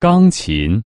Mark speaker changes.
Speaker 1: 钢琴。